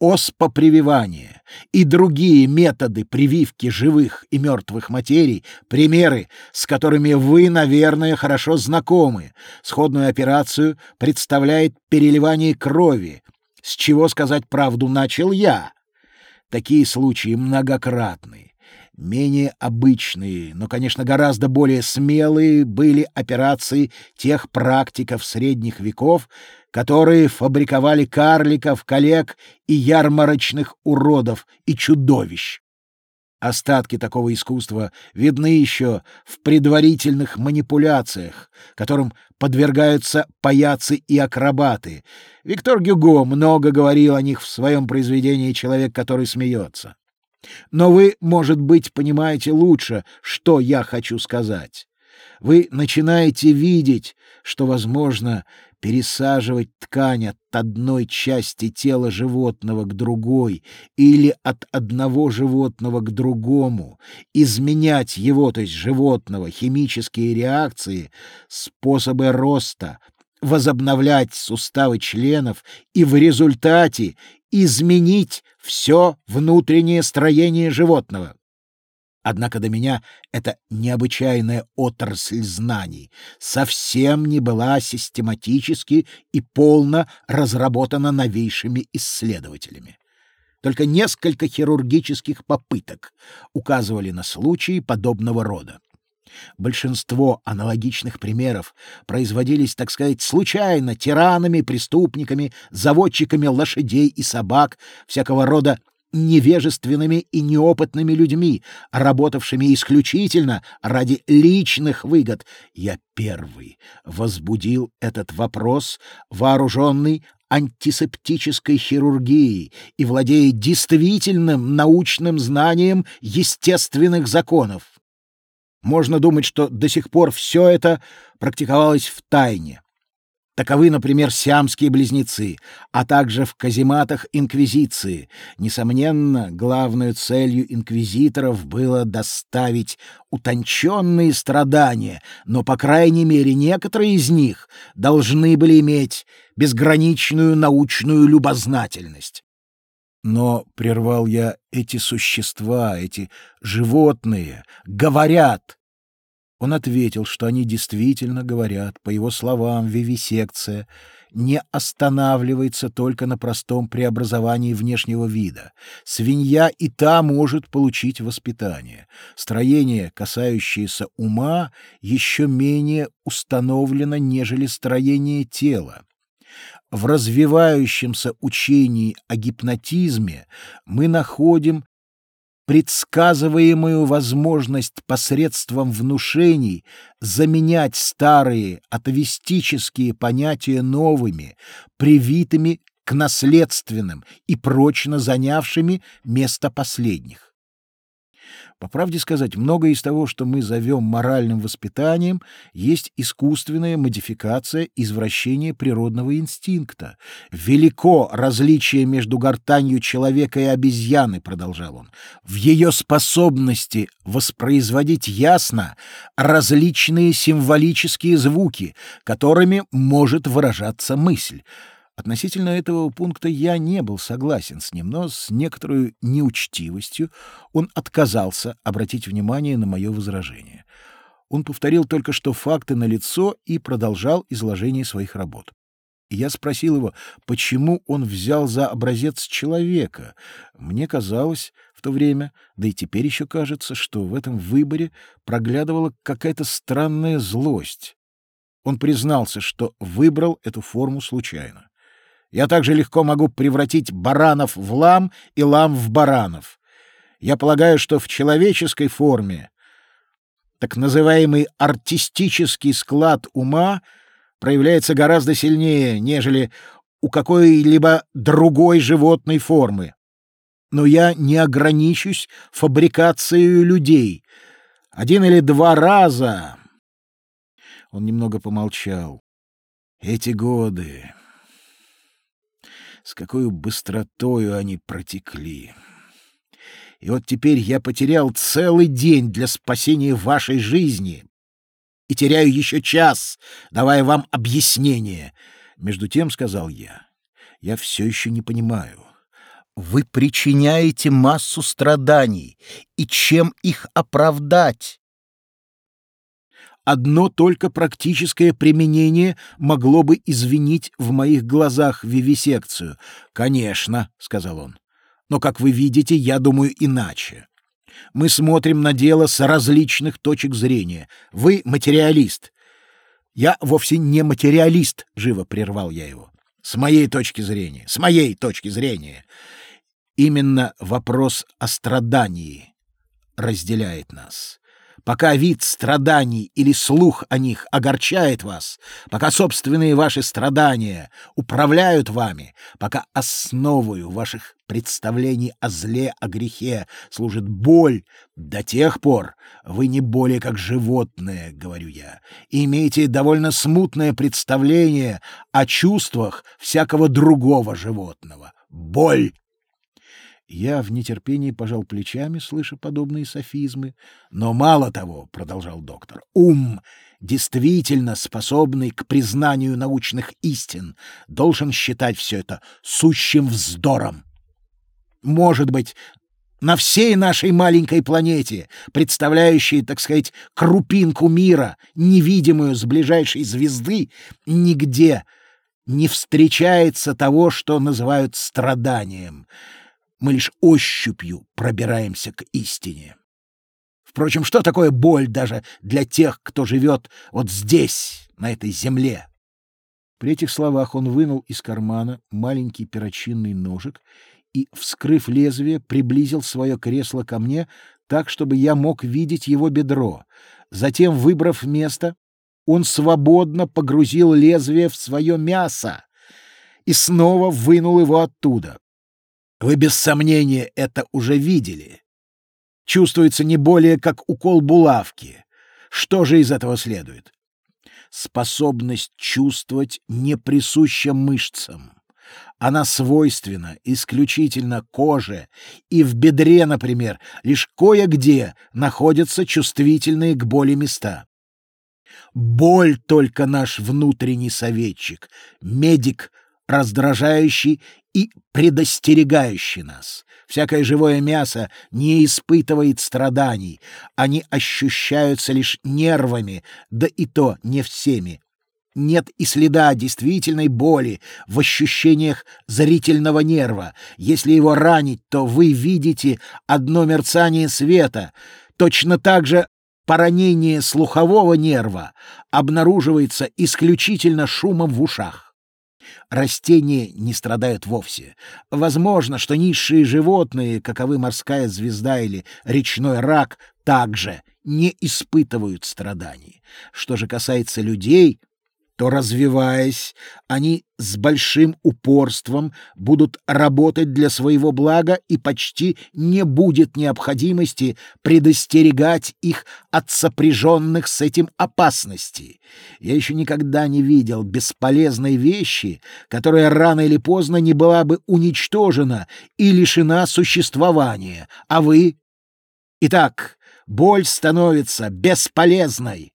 оспопрививание и другие методы прививки живых и мертвых материй, примеры, с которыми вы, наверное, хорошо знакомы. Сходную операцию представляет переливание крови, с чего, сказать правду, начал я. Такие случаи многократны. Менее обычные, но, конечно, гораздо более смелые были операции тех практиков средних веков, которые фабриковали карликов, коллег и ярмарочных уродов и чудовищ. Остатки такого искусства видны еще в предварительных манипуляциях, которым подвергаются паяцы и акробаты. Виктор Гюго много говорил о них в своем произведении «Человек, который смеется». Но вы, может быть, понимаете лучше, что я хочу сказать. Вы начинаете видеть, что возможно пересаживать ткань от одной части тела животного к другой или от одного животного к другому, изменять его, то есть животного, химические реакции, способы роста, возобновлять суставы членов и в результате изменить все внутреннее строение животного. Однако до меня эта необычайная отрасль знаний совсем не была систематически и полно разработана новейшими исследователями. Только несколько хирургических попыток указывали на случаи подобного рода. Большинство аналогичных примеров производились, так сказать, случайно тиранами, преступниками, заводчиками лошадей и собак, всякого рода невежественными и неопытными людьми, работавшими исключительно ради личных выгод. Я первый возбудил этот вопрос, вооруженный антисептической хирургией и владея действительным научным знанием естественных законов. Можно думать, что до сих пор все это практиковалось в тайне. Таковы, например, сиамские близнецы, а также в казематах Инквизиции. Несомненно, главной целью инквизиторов было доставить утонченные страдания, но, по крайней мере, некоторые из них должны были иметь безграничную научную любознательность. Но, — прервал я, — эти существа, эти животные говорят. Он ответил, что они действительно говорят. По его словам, вивисекция не останавливается только на простом преобразовании внешнего вида. Свинья и та может получить воспитание. Строение, касающееся ума, еще менее установлено, нежели строение тела. В развивающемся учении о гипнотизме мы находим предсказываемую возможность посредством внушений заменять старые атовистические понятия новыми, привитыми к наследственным и прочно занявшими место последних. По правде сказать, многое из того, что мы зовем моральным воспитанием, есть искусственная модификация извращения природного инстинкта. Велико различие между гортанью человека и обезьяны, продолжал он, в ее способности воспроизводить ясно различные символические звуки, которыми может выражаться мысль. Относительно этого пункта я не был согласен с ним, но с некоторой неучтивостью он отказался обратить внимание на мое возражение. Он повторил только что факты налицо и продолжал изложение своих работ. Я спросил его, почему он взял за образец человека. Мне казалось в то время, да и теперь еще кажется, что в этом выборе проглядывала какая-то странная злость. Он признался, что выбрал эту форму случайно. Я также легко могу превратить баранов в лам и лам в баранов. Я полагаю, что в человеческой форме так называемый артистический склад ума проявляется гораздо сильнее, нежели у какой-либо другой животной формы. Но я не ограничусь фабрикацией людей. Один или два раза... Он немного помолчал. Эти годы с какой быстротою они протекли. И вот теперь я потерял целый день для спасения вашей жизни и теряю еще час, давая вам объяснение. Между тем, — сказал я, — я все еще не понимаю. Вы причиняете массу страданий, и чем их оправдать? Одно только практическое применение могло бы извинить в моих глазах вивисекцию. «Конечно», — сказал он. «Но, как вы видите, я думаю иначе. Мы смотрим на дело с различных точек зрения. Вы материалист. Я вовсе не материалист, — живо прервал я его. С моей точки зрения, с моей точки зрения. Именно вопрос о страдании разделяет нас. Пока вид страданий или слух о них огорчает вас, пока собственные ваши страдания управляют вами, пока основою ваших представлений о зле, о грехе служит боль, до тех пор вы не более как животное, говорю я, и имеете довольно смутное представление о чувствах всякого другого животного. Боль я в нетерпении пожал плечами, слыша подобные софизмы. Но мало того, — продолжал доктор, — ум, действительно способный к признанию научных истин, должен считать все это сущим вздором. Может быть, на всей нашей маленькой планете, представляющей, так сказать, крупинку мира, невидимую с ближайшей звезды, нигде не встречается того, что называют страданием — мы лишь ощупью пробираемся к истине. Впрочем, что такое боль даже для тех, кто живет вот здесь, на этой земле? При этих словах он вынул из кармана маленький перочинный ножик и, вскрыв лезвие, приблизил свое кресло ко мне так, чтобы я мог видеть его бедро. Затем, выбрав место, он свободно погрузил лезвие в свое мясо и снова вынул его оттуда. Вы без сомнения это уже видели. Чувствуется не более как укол булавки. Что же из этого следует? Способность чувствовать не присуща мышцам. Она свойственна исключительно коже, и в бедре, например, лишь кое-где находятся чувствительные к боли места. Боль только наш внутренний советчик, медик, раздражающий и предостерегающий нас. Всякое живое мясо не испытывает страданий, они ощущаются лишь нервами, да и то не всеми. Нет и следа действительной боли в ощущениях зрительного нерва. Если его ранить, то вы видите одно мерцание света. Точно так же поранение слухового нерва обнаруживается исключительно шумом в ушах растения не страдают вовсе. Возможно, что низшие животные, каковы морская звезда или речной рак, также не испытывают страданий. Что же касается людей, то, развиваясь, они с большим упорством будут работать для своего блага и почти не будет необходимости предостерегать их от сопряженных с этим опасностей. Я еще никогда не видел бесполезной вещи, которая рано или поздно не была бы уничтожена и лишена существования. А вы? Итак, боль становится бесполезной.